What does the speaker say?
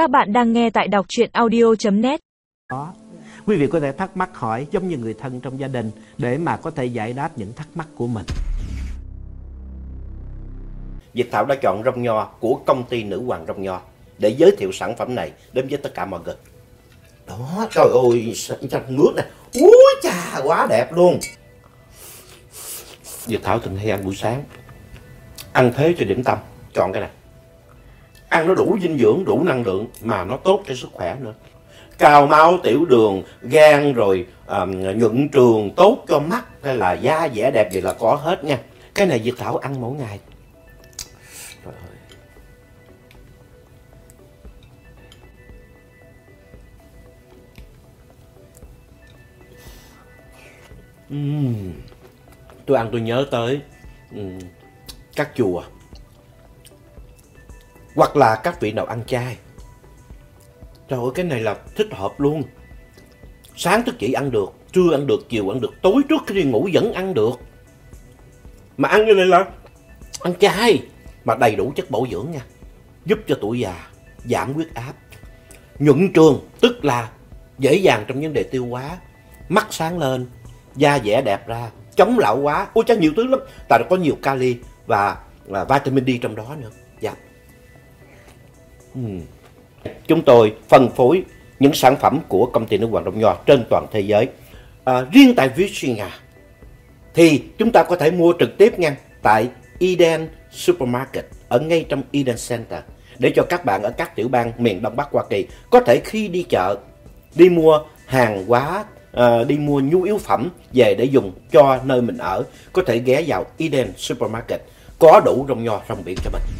Các bạn đang nghe tại đọc chuyện audio.net đó. Quý vị có thể thắc mắc hỏi giống như người thân trong gia đình để mà có thể giải đáp những thắc mắc của mình. Việt Thảo đã chọn rong nho của công ty Nữ Hoàng Rong Nho để giới thiệu sản phẩm này đến với tất cả mọi người. Đó, trời ơi, xanh nước này. Úi chà, quá đẹp luôn. Việt Thảo thường hay ăn buổi sáng. Ăn thế cho điểm tâm, chọn cái này. Ăn nó đủ dinh dưỡng, đủ năng lượng mà nó tốt cho sức khỏe nữa. Cao máu, tiểu đường, gan rồi um, nhuận trường, tốt cho mắt hay là da dẻ đẹp gì là có hết nha. Cái này Việt Thảo ăn mỗi ngày. Trời Tôi ăn tôi nhớ tới ừm, các chùa hoặc là các vị nào ăn chay. Trời ơi cái này là thích hợp luôn. Sáng thức dậy ăn được, trưa ăn được, chiều ăn được, tối trước khi đi ngủ vẫn ăn được. Mà ăn như này là ăn chay mà đầy đủ chất bổ dưỡng nha. Giúp cho tuổi già giảm huyết áp. Nhuận trường tức là dễ dàng trong vấn đề tiêu hóa, mắt sáng lên, da dẻ đẹp ra, chống lão hóa. Ôi chắc nhiều thứ lắm, tại nó có nhiều kali và, và vitamin D trong đó nữa. Dạ. Yeah. Ừ. Chúng tôi phân phối những sản phẩm của công ty nước Hoàng Đông Nho trên toàn thế giới. À, riêng tại Virginia thì chúng ta có thể mua trực tiếp nha tại Eden Supermarket ở ngay trong Eden Center để cho các bạn ở các tiểu bang miền Đông Bắc Hoa Kỳ có thể khi đi chợ đi mua hàng hóa à, đi mua nhu yếu phẩm về để dùng cho nơi mình ở có thể ghé vào Eden Supermarket có đủ rong nho rong biển cho mình.